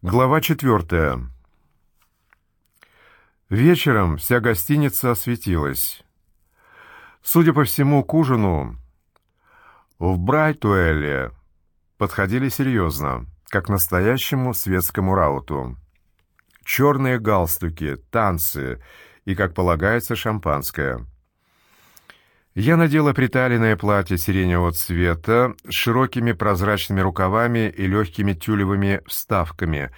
Глава четвертая. Вечером вся гостиница осветилась. Судя по всему, к ужину в Брайтуэлле подходили серьезно, как настоящему светскому рауту. Черные галстуки, танцы и, как полагается, шампанское. Я надела приталенное платье сиреневого цвета с широкими прозрачными рукавами и легкими тюлевыми вставками,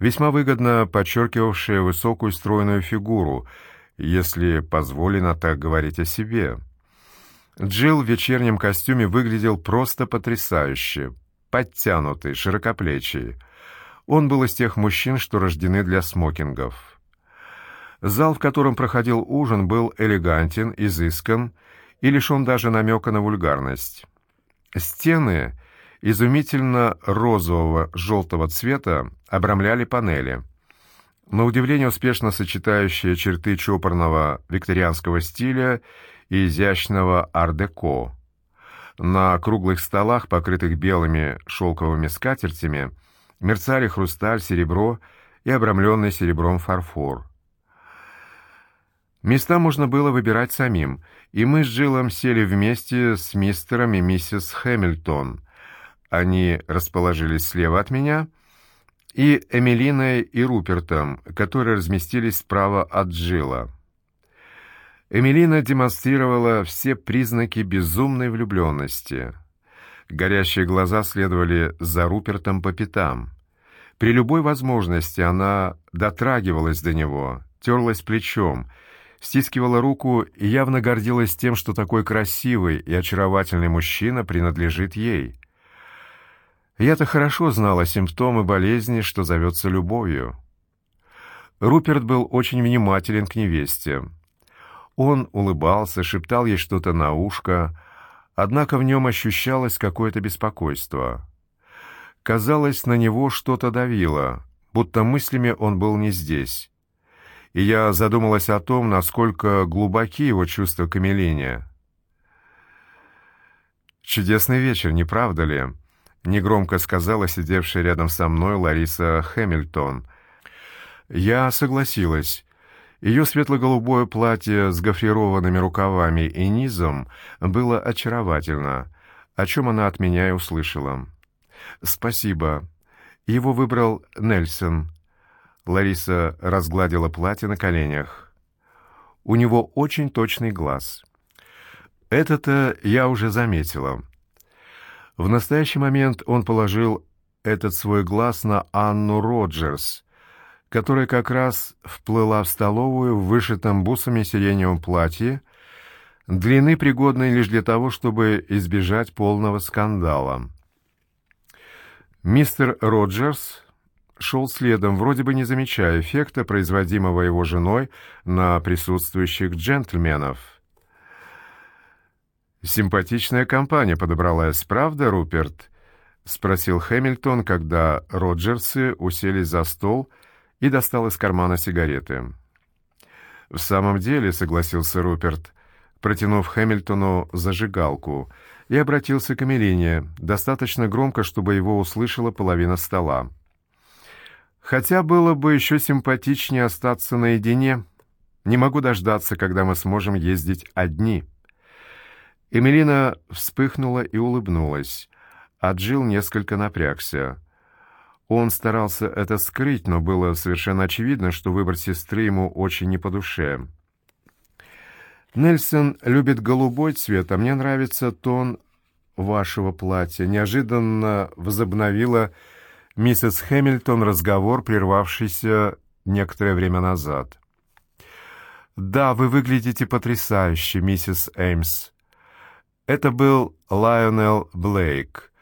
весьма выгодно подчеркивавшее высокую стройную фигуру, если позволено так говорить о себе. Джилл в вечернем костюме выглядел просто потрясающе, подтянутый, широкоплечий. Он был из тех мужчин, что рождены для смокингов. Зал, в котором проходил ужин, был элегантен, изыскан и лишен даже намека на вульгарность. Стены изумительно розового желтого цвета обрамляли панели. На удивление успешно сочетающие черты чопорного викторианского стиля и изящного ар-деко. На круглых столах, покрытых белыми шелковыми скатертями, мерцали хрусталь, серебро и обрамленный серебром фарфор. Места можно было выбирать самим, и мы с Джилом сели вместе с мистером и миссис Хэмилтон. Они расположились слева от меня, и Эмилиной и Рупертом, которые разместились справа от Джилла. Эмилина демонстрировала все признаки безумной влюбленности. Горящие глаза следовали за Рупертом по пятам. При любой возможности она дотрагивалась до него, терлась плечом, стискивала руку и явно гордилась тем, что такой красивый и очаровательный мужчина принадлежит ей. Я-то хорошо знала симптомы болезни, что зовется любовью. Руперт был очень внимателен к невесте. Он улыбался, шептал ей что-то на ушко, однако в нем ощущалось какое-то беспокойство. Казалось, на него что-то давило, будто мыслями он был не здесь и я задумалась о том, насколько глубоки его чувства к Эмилине. «Чудесный вечер, не правда ли?» — негромко сказала сидевшая рядом со мной Лариса Хэмилтон. Я согласилась. Ее светло-голубое платье с гофрированными рукавами и низом было очаровательно, о чем она от меня и услышала. «Спасибо. Его выбрал Нельсон», Лариса разгладила платье на коленях. У него очень точный глаз. Это-то я уже заметила. В настоящий момент он положил этот свой глаз на Анну Роджерс, которая как раз вплыла в столовую в вышитом бусами сиреневом платье, длины пригодной лишь для того, чтобы избежать полного скандала. Мистер Роджерс шел следом, вроде бы не замечая эффекта, производимого его женой на присутствующих джентльменов. «Симпатичная компания подобралась, правда, Руперт?» — спросил Хэмилтон, когда Роджерсы уселись за стол и достал из кармана сигареты. «В самом деле», — согласился Руперт, протянув Хэмилтону зажигалку, и обратился к Эмилине, достаточно громко, чтобы его услышала половина стола. Хотя было бы еще симпатичнее остаться наедине. Не могу дождаться, когда мы сможем ездить одни. Эмилина вспыхнула и улыбнулась, а несколько напрягся. Он старался это скрыть, но было совершенно очевидно, что выбор сестры ему очень не по душе. «Нельсон любит голубой цвет, а мне нравится тон вашего платья», — неожиданно возобновила миссис Хэмилтон разговор, прервавшийся некоторое время назад. «Да, вы выглядите потрясающе, миссис Эймс». Это был Лайонел Блейк,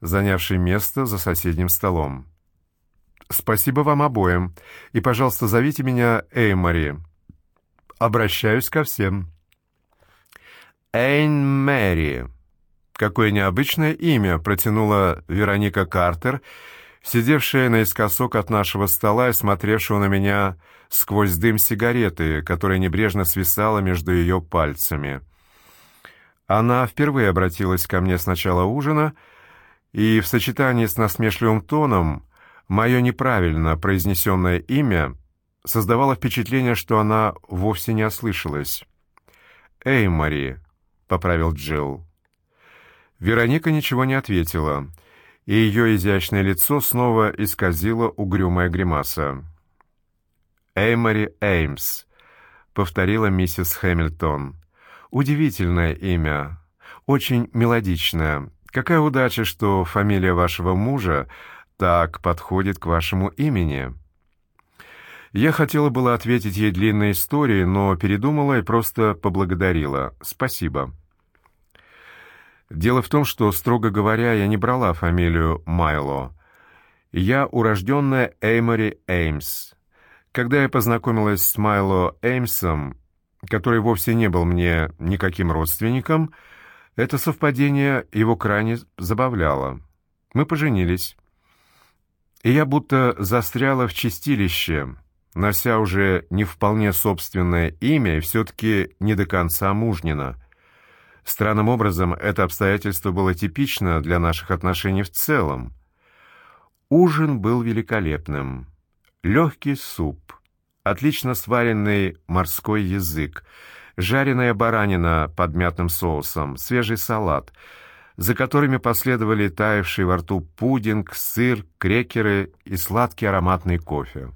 занявший место за соседним столом. «Спасибо вам обоим, и, пожалуйста, зовите меня Эймори. Обращаюсь ко всем». «Эйн Мэри». Какое необычное имя протянула Вероника Картер — сидевшая наискосок от нашего стола и смотревшего на меня сквозь дым сигареты, которая небрежно свисала между ее пальцами. Она впервые обратилась ко мне с начала ужина, и в сочетании с насмешливым тоном Мое неправильно произнесенное имя создавало впечатление, что она вовсе не ослышалась. «Эй, Мари», — поправил Джилл. Вероника ничего не ответила, и ее изящное лицо снова исказило угрюмая гримаса. «Эймори Эймс», — повторила миссис Хэмилтон. «Удивительное имя, очень мелодичное. Какая удача, что фамилия вашего мужа так подходит к вашему имени». Я хотела было ответить ей длинной историей, но передумала и просто поблагодарила. «Спасибо». Дело в том, что, строго говоря, я не брала фамилию Майло. Я урожденная Эймори Эймс. Когда я познакомилась с Майло Эймсом, который вовсе не был мне никаким родственником, это совпадение его крайне забавляло. Мы поженились. И я будто застряла в чистилище, нося уже не вполне собственное имя и все-таки не до конца мужнина — Странным образом, это обстоятельство было типично для наших отношений в целом. Ужин был великолепным. Легкий суп, отлично сваренный морской язык, жареная баранина под мятным соусом, свежий салат, за которыми последовали таявший во рту пудинг, сыр, крекеры и сладкий ароматный кофе.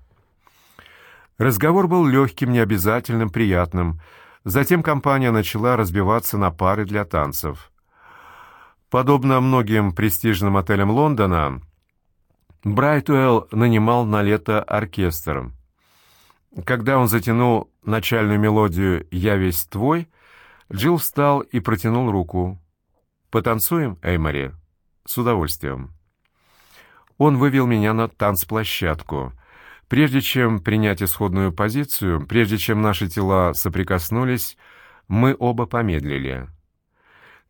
Разговор был легким, необязательным, приятным — Затем компания начала разбиваться на пары для танцев. Подобно многим престижным отелям Лондона, Брайтуэлл нанимал на лето оркестр. Когда он затянул начальную мелодию «Я весь твой», Джилл встал и протянул руку. «Потанцуем, Эймори?» «С удовольствием». Он вывел меня на танцплощадку. Прежде чем принять исходную позицию, прежде чем наши тела соприкоснулись, мы оба помедлили.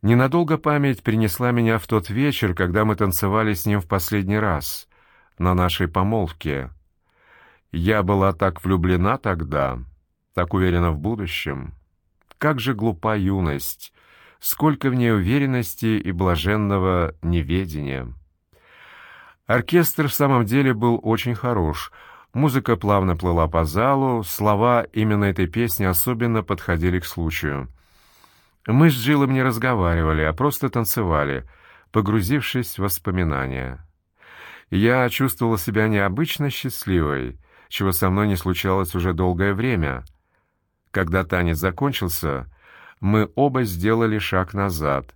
Ненадолго память принесла меня в тот вечер, когда мы танцевали с ним в последний раз, на нашей помолвке. Я была так влюблена тогда, так уверена в будущем. Как же глупа юность, сколько в ней уверенности и блаженного неведения. Оркестр в самом деле был очень хорош — Музыка плавно плыла по залу, слова именно этой песни особенно подходили к случаю. Мы с Джилом не разговаривали, а просто танцевали, погрузившись в воспоминания. Я чувствовала себя необычно счастливой, чего со мной не случалось уже долгое время. Когда танец закончился, мы оба сделали шаг назад.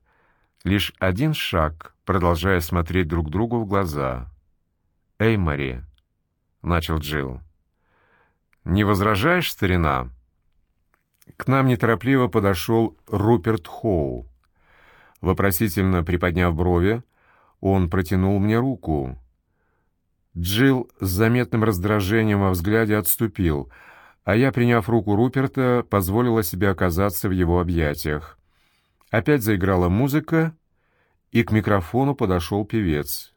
Лишь один шаг, продолжая смотреть друг другу в глаза. «Эй, Мари!» — начал Джилл. «Не возражаешь, старина?» К нам неторопливо подошел Руперт Хоу. Вопросительно приподняв брови, он протянул мне руку. Джилл с заметным раздражением во взгляде отступил, а я, приняв руку Руперта, позволила себе оказаться в его объятиях. Опять заиграла музыка, и к микрофону подошел певец.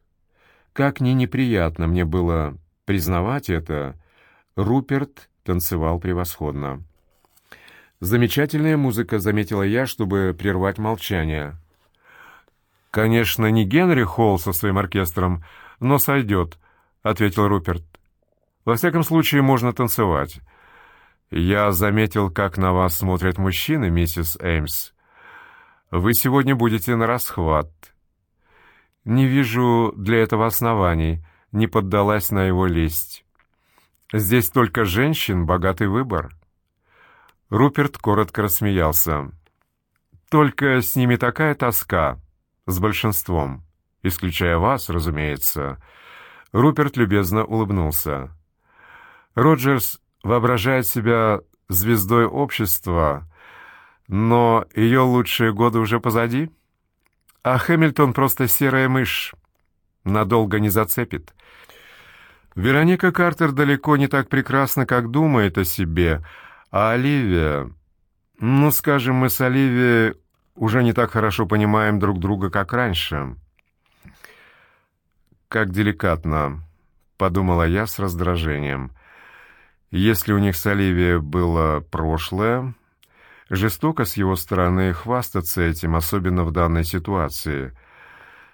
Как ни неприятно мне было Признавать это, Руперт танцевал превосходно. «Замечательная музыка», — заметила я, чтобы прервать молчание. «Конечно, не Генри Холл со своим оркестром, но сойдет», — ответил Руперт. «Во всяком случае, можно танцевать. Я заметил, как на вас смотрят мужчины, миссис Эймс. Вы сегодня будете на расхват. Не вижу для этого оснований не поддалась на его лесть. «Здесь только женщин, богатый выбор». Руперт коротко рассмеялся. «Только с ними такая тоска, с большинством, исключая вас, разумеется». Руперт любезно улыбнулся. «Роджерс воображает себя звездой общества, но ее лучшие годы уже позади, а Хэмилтон просто серая мышь, надолго не зацепит. Вероника Картер далеко не так прекрасна, как думает о себе, а Оливия... Ну, скажем, мы с Оливией уже не так хорошо понимаем друг друга, как раньше. Как деликатно, подумала я с раздражением. Если у них с Оливией было прошлое, жестоко с его стороны хвастаться этим, особенно в данной ситуации —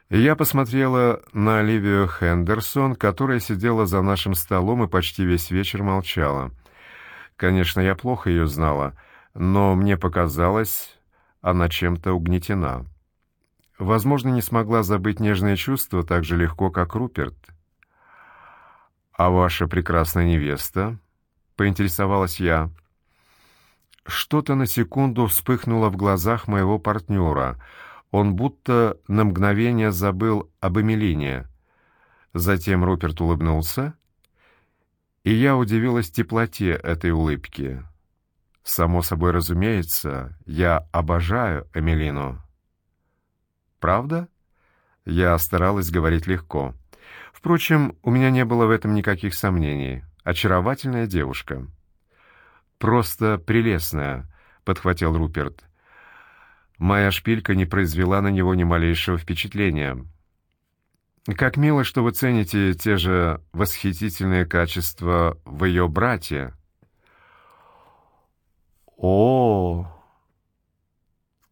Я посмотрела на Оливию Хендерсон, которая сидела за нашим столом и почти весь вечер молчала. Конечно, я плохо ее знала, но мне показалось, она чем-то угнетена. Возможно, не смогла забыть нежные чувства так же легко, как Руперт. «А ваша прекрасная невеста?» — поинтересовалась я. Что-то на секунду вспыхнуло в глазах моего партнера. Он будто на мгновение забыл об Эмилине. Затем Руперт улыбнулся, и я удивилась теплоте этой улыбки. Само собой разумеется, я обожаю Эмилину. Правда? Я старалась говорить легко. Впрочем, у меня не было в этом никаких сомнений. Очаровательная девушка. Просто прелестная, подхватил Руперт. Моя шпилька не произвела на него ни малейшего впечатления. Как мило, что вы цените те же восхитительные качества в ее брате. О,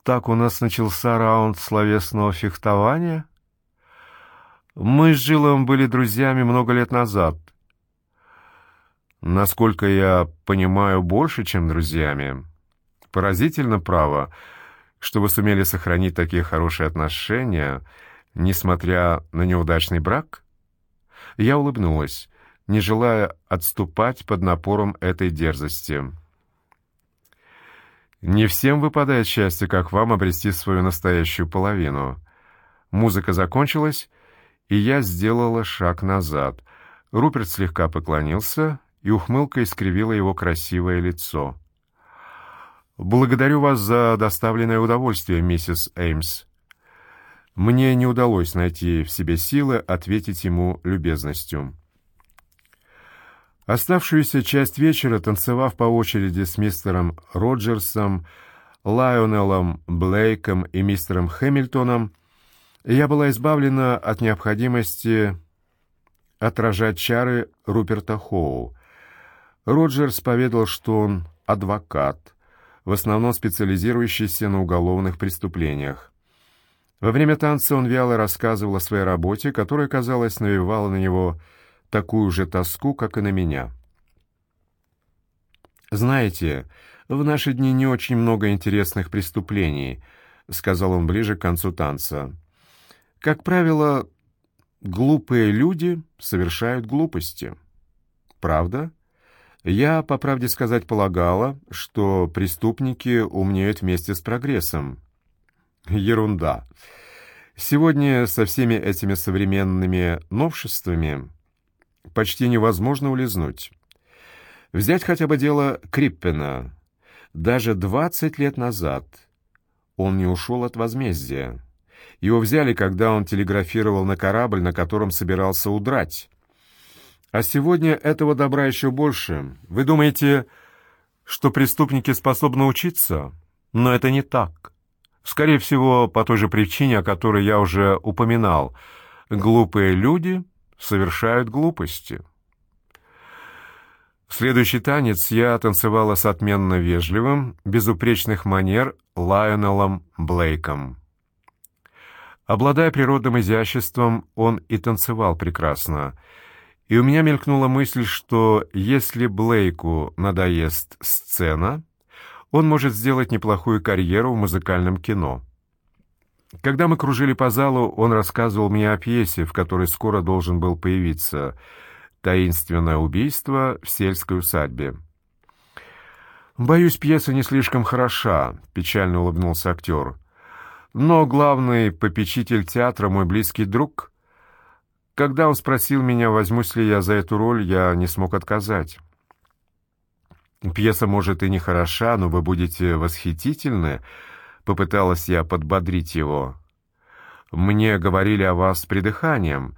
так у нас начался раунд словесного фехтования? Мы с Жилом были друзьями много лет назад. Насколько я понимаю, больше, чем друзьями. Поразительно право, что вы сумели сохранить такие хорошие отношения, несмотря на неудачный брак. Я улыбнулась, не желая отступать под напором этой дерзости. Не всем выпадает счастье, как вам, обрести свою настоящую половину. Музыка закончилась, и я сделала шаг назад. Руперт слегка поклонился, и ухмылка искривила его красивое лицо. «Благодарю вас за доставленное удовольствие, миссис Эймс». Мне не удалось найти в себе силы ответить ему любезностью. Оставшуюся часть вечера, танцевав по очереди с мистером Роджерсом, Лайонеллом Блейком и мистером Хэмилтоном, я была избавлена от необходимости отражать чары Руперта Хоу. Роджерс поведал, что он адвокат, в основном специализирующийся на уголовных преступлениях. Во время танца он вяло рассказывал о своей работе, которая, казалось, навевала на него такую же тоску, как и на меня. «Знаете, в наши дни не очень много интересных преступлений», — сказал он ближе к концу танца. Как правило, глупые люди совершают глупости. Правда? Я, по правде сказать, полагала, что преступники умнеют вместе с прогрессом. Ерунда. Сегодня со всеми этими современными новшествами почти невозможно улизнуть. Взять хотя бы дело Криппена. Даже двадцать лет назад он не ушел от возмездия. Его взяли, когда он телеграфировал на корабль, на котором собирался удрать. А сегодня этого добра еще больше. Вы думаете, что преступники способны учиться? Но это не так. Скорее всего, по той же причине, о которой я уже упоминал. Глупые люди совершают глупости. Следующий танец я танцевала с отменно вежливым, безупречных манер Лайонелом Блейком. Обладая природным изяществом, он и танцевал прекрасно. И у меня мелькнула мысль, что если Блейку надоест сцена, он может сделать неплохую карьеру в музыкальном кино. Когда мы кружили по залу, он рассказывал мне о пьесе, в которой скоро должен был появиться «Таинственное убийство в сельской усадьбе». «Боюсь, пьеса не слишком хороша», — печально улыбнулся актер. Но главный попечитель театра, мой близкий друг, когда он спросил меня, возьмусь ли я за эту роль, я не смог отказать. Пьеса, может, и не хороша, но вы будете восхитительны, попыталась я подбодрить его. Мне говорили о вас с придыханием.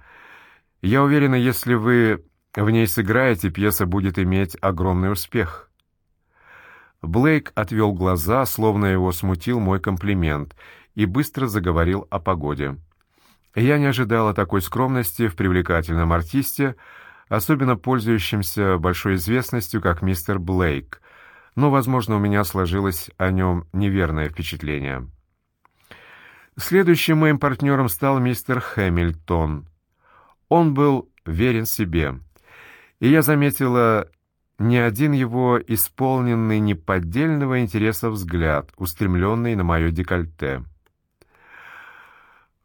Я уверена, если вы в ней сыграете, пьеса будет иметь огромный успех. Блейк отвел глаза, словно его смутил мой комплимент, и быстро заговорил о погоде. Я не ожидала такой скромности в привлекательном артисте, особенно пользующемся большой известностью, как мистер Блейк, но, возможно, у меня сложилось о нем неверное впечатление. Следующим моим партнером стал мистер Хэмилтон. Он был верен себе, и я заметила ни один его исполненный неподдельного интереса взгляд, устремленный на мое декольте.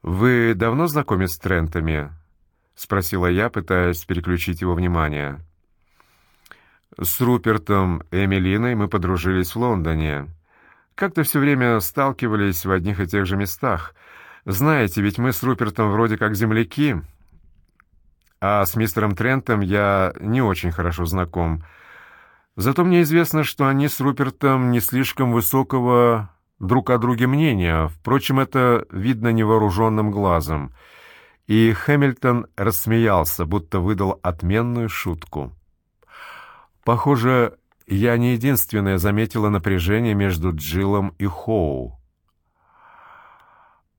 «Вы давно знакомы с Трентами?» — спросила я, пытаясь переключить его внимание. «С Рупертом и Эмилиной мы подружились в Лондоне. Как-то все время сталкивались в одних и тех же местах. Знаете, ведь мы с Рупертом вроде как земляки. А с мистером Трентом я не очень хорошо знаком». Зато мне известно, что они с Рупертом не слишком высокого друг о друге мнения. Впрочем, это видно невооруженным глазом. И Хэмилтон рассмеялся, будто выдал отменную шутку. Похоже, я не единственная заметила напряжение между Джиллом и Хоу.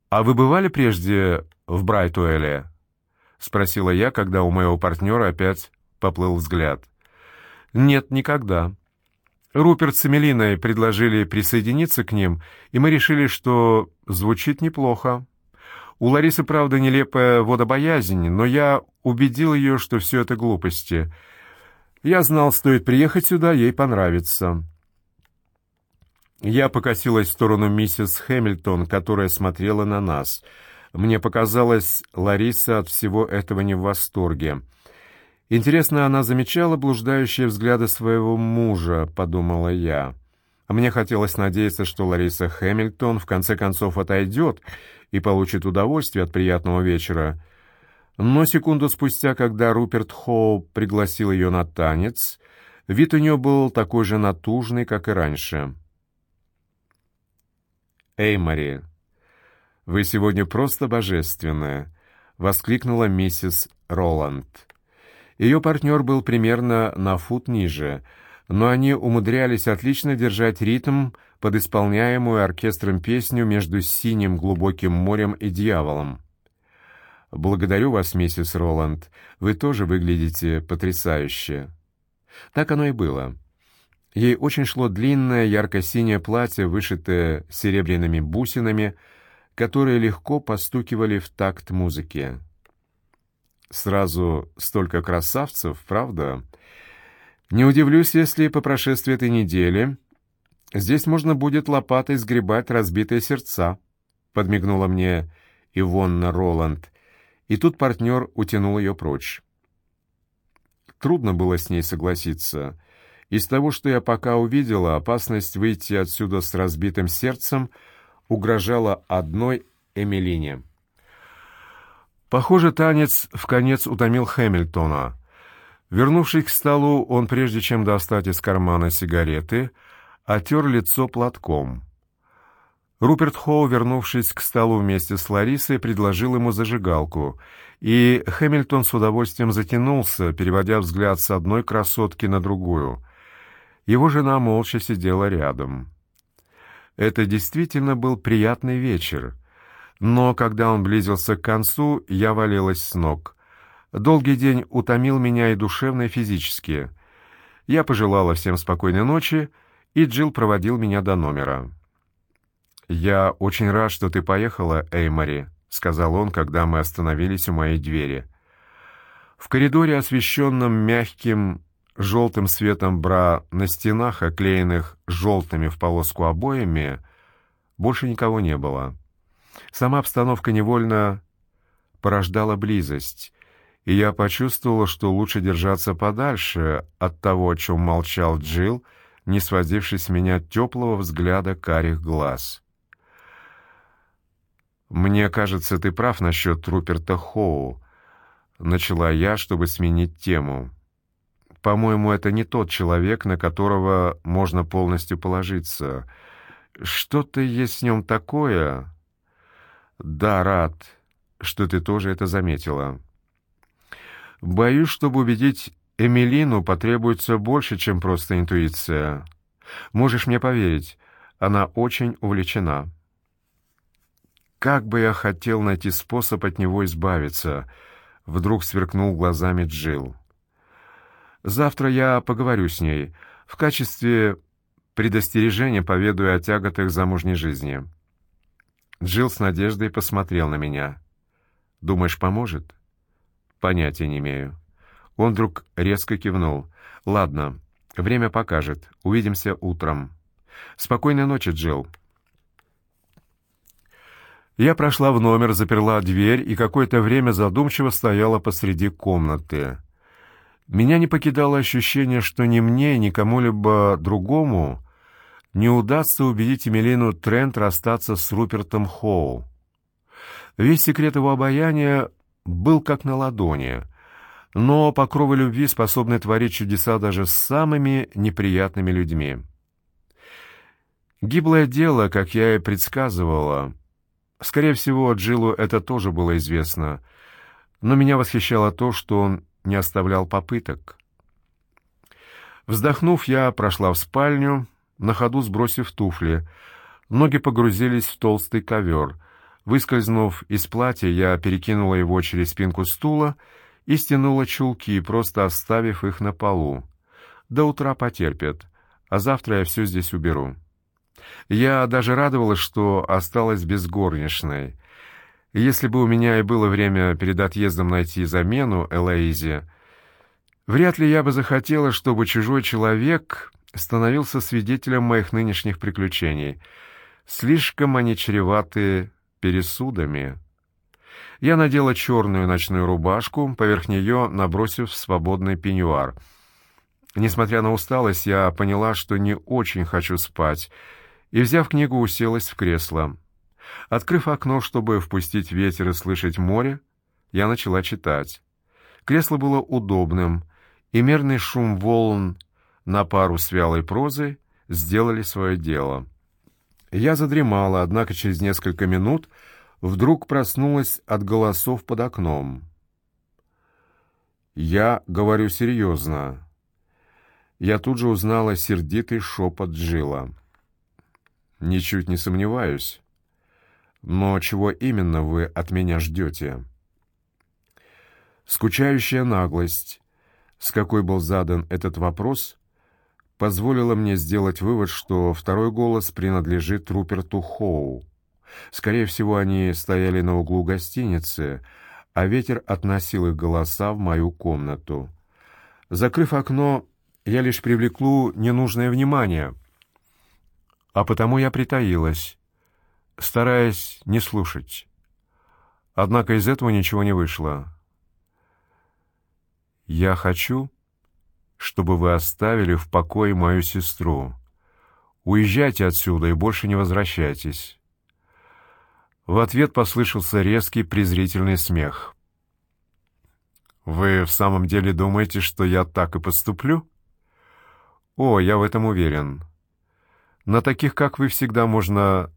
«А вы бывали прежде в Брайтуэле?» — спросила я, когда у моего партнера опять поплыл взгляд. «Нет, никогда». Руперт с Эмилиной предложили присоединиться к ним, и мы решили, что звучит неплохо. У Ларисы, правда, нелепая водобоязнь, но я убедил ее, что все это глупости. Я знал, стоит приехать сюда, ей понравится. Я покосилась в сторону миссис Хэмилтон, которая смотрела на нас. Мне показалось, Лариса от всего этого не в восторге. Интересно, она замечала блуждающие взгляды своего мужа, подумала я. Мне хотелось надеяться, что Лариса Хэмилтон в конце концов отойдет и получит удовольствие от приятного вечера. Но секунду спустя, когда Руперт Хоу пригласил ее на танец, вид у нее был такой же натужный, как и раньше. «Эй, Мари, вы сегодня просто божественная!» — воскликнула миссис Роланд. Ее партнер был примерно на фут ниже, но они умудрялись отлично держать ритм под исполняемую оркестром песню между синим глубоким морем и дьяволом. «Благодарю вас, миссис Роланд. Вы тоже выглядите потрясающе». Так оно и было. Ей очень шло длинное ярко-синее платье, вышитое серебряными бусинами, которые легко постукивали в такт музыки. Сразу столько красавцев, правда? Не удивлюсь, если по прошествии этой недели здесь можно будет лопатой сгребать разбитые сердца, подмигнула мне Ивонна Роланд, и тут партнер утянул ее прочь. Трудно было с ней согласиться. Из того, что я пока увидела, опасность выйти отсюда с разбитым сердцем угрожала одной Эмилине. Похоже, танец в конец утомил Хэмилтона. Вернувшись к столу, он, прежде чем достать из кармана сигареты, отер лицо платком. Руперт Хоу, вернувшись к столу вместе с Ларисой, предложил ему зажигалку, и Хэмилтон с удовольствием затянулся, переводя взгляд с одной красотки на другую. Его жена молча сидела рядом. Это действительно был приятный вечер — но когда он близился к концу, я валилась с ног. Долгий день утомил меня и душевно, и физически. Я пожелала всем спокойной ночи, и Джилл проводил меня до номера. «Я очень рад, что ты поехала, Эймори», — сказал он, когда мы остановились у моей двери. В коридоре, освещенном мягким желтым светом бра на стенах, оклеенных желтыми в полоску обоями, больше никого не было. Сама обстановка невольно порождала близость, и я почувствовала, что лучше держаться подальше от того, о чем молчал Джилл, не сводившись с меня теплого взгляда карих глаз. «Мне кажется, ты прав насчет Руперта Хоу», — начала я, чтобы сменить тему. «По-моему, это не тот человек, на которого можно полностью положиться. Что-то есть в нем такое, да, рад, что ты тоже это заметила. Боюсь, чтобы убедить Эмилину потребуется больше, чем просто интуиция. Можешь мне поверить, она очень увлечена. Как бы я хотел найти способ от него избавиться, вдруг сверкнул глазами Джил. Завтра я поговорю с ней в качестве предостережения поведаю о тяготах замужней жизни. Джилл с надеждой посмотрел на меня. «Думаешь, поможет?» «Понятия не имею». Он вдруг резко кивнул. «Ладно, время покажет. Увидимся утром. Спокойной ночи, Джилл». Я прошла в номер, заперла дверь и какое-то время задумчиво стояла посреди комнаты. Меня не покидало ощущение, что ни мне, ни кому-либо другому не удастся убедить Эмилину Трент расстаться с Рупертом Хоу. Весь секрет его обаяния был как на ладони, но покровы любви способны творить чудеса даже с самыми неприятными людьми. Гиблое дело, как я и предсказывала. Скорее всего, Джилу это тоже было известно, но меня восхищало то, что он не оставлял попыток. Вздохнув, я прошла в спальню, на ходу сбросив туфли. Ноги погрузились в толстый ковер. Выскользнув из платья, я перекинула его через спинку стула и стянула чулки, просто оставив их на полу. До утра потерпят, а завтра я все здесь уберу. Я даже радовалась, что осталась без горничной. Если бы у меня и было время перед отъездом найти замену Элоизе, вряд ли я бы захотела, чтобы чужой человек становился свидетелем моих нынешних приключений. Слишком они чреваты пересудами. Я надела черную ночную рубашку, поверх нее набросив свободный пеньюар. Несмотря на усталость, я поняла, что не очень хочу спать, и, взяв книгу, уселась в кресло. Открыв окно, чтобы впустить ветер и слышать море, я начала читать. Кресло было удобным, и мерный шум волн на пару с вялой прозой сделали свое дело. Я задремала, однако через несколько минут вдруг проснулась от голосов под окном. Я говорю серьезно. Я тут же узнала сердитый шепот Джила. «Ничуть не сомневаюсь. Но чего именно вы от меня ждете?» Скучающая наглость, с какой был задан этот вопрос, позволила мне сделать вывод, что второй голос принадлежит Руперту Хоу. Скорее всего, они стояли на углу гостиницы, а ветер относил их голоса в мою комнату. Закрыв окно, я лишь привлеклу ненужное внимание, а потому я притаилась, стараясь не слушать. Однако из этого ничего не вышло. «Я хочу, чтобы вы оставили в покое мою сестру. Уезжайте отсюда и больше не возвращайтесь». В ответ послышался резкий презрительный смех. «Вы в самом деле думаете, что я так и поступлю?» «О, я в этом уверен. На таких, как вы, всегда можно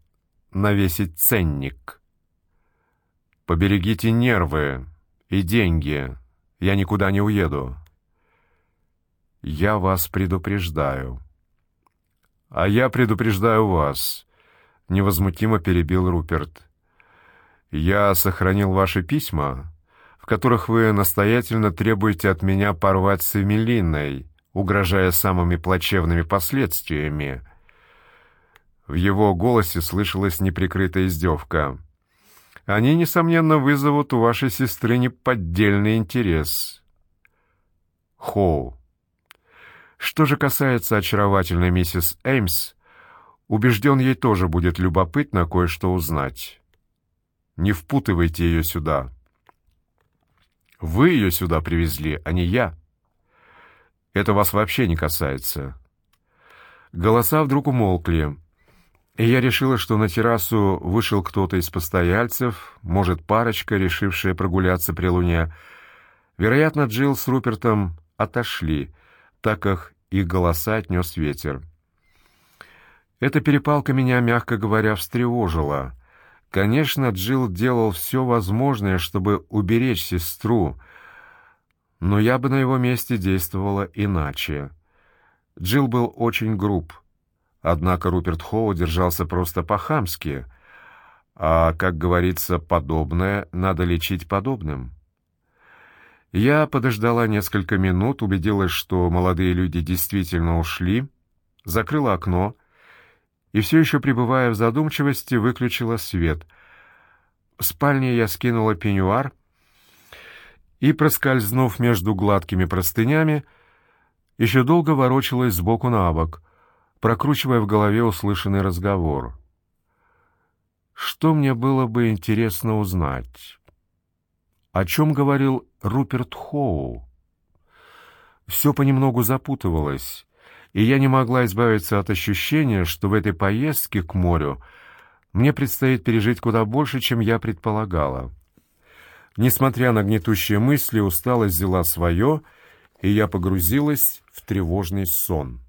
навесить ценник. Поберегите нервы и деньги. Я никуда не уеду. Я вас предупреждаю. А я предупреждаю вас, невозмутимо перебил Руперт. Я сохранил ваши письма, в которых вы настоятельно требуете от меня порвать с Эмилиной, угрожая самыми плачевными последствиями. В его голосе слышалась неприкрытая издевка. «Они, несомненно, вызовут у вашей сестры неподдельный интерес». Хоу. Что же касается очаровательной миссис Эймс, убежден, ей тоже будет любопытно кое-что узнать. Не впутывайте ее сюда. Вы ее сюда привезли, а не я. Это вас вообще не касается. Голоса вдруг умолкли. И я решила, что на террасу вышел кто-то из постояльцев, может, парочка, решившая прогуляться при луне. Вероятно, Джилл с Рупертом отошли, так их голоса отнес ветер. Эта перепалка меня, мягко говоря, встревожила. Конечно, Джилл делал все возможное, чтобы уберечь сестру, но я бы на его месте действовала иначе. Джилл был очень груб — Однако Руперт Хоу держался просто по-хамски, а, как говорится, подобное надо лечить подобным. Я подождала несколько минут, убедилась, что молодые люди действительно ушли, закрыла окно и, все еще пребывая в задумчивости, выключила свет — В спальне я скинула пеньюар и, проскользнув между гладкими простынями, еще долго ворочалась сбоку на бок, прокручивая в голове услышанный разговор. Что мне было бы интересно узнать? О чем говорил Руперт Хоу? Все понемногу запутывалось, и я не могла избавиться от ощущения, что в этой поездке к морю мне предстоит пережить куда больше, чем я предполагала. Несмотря на гнетущие мысли, усталость взяла свое, и я погрузилась в тревожный сон.